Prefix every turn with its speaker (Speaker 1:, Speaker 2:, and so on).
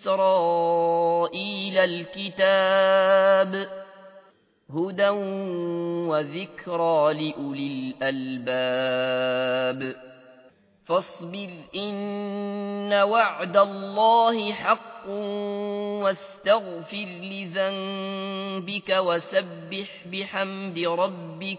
Speaker 1: إسرائيل الكتاب هدى وذكرى لأولي الألباب. فاصبر إن وعد الله حق واستغفر لذنبك وسبح بحمد ربك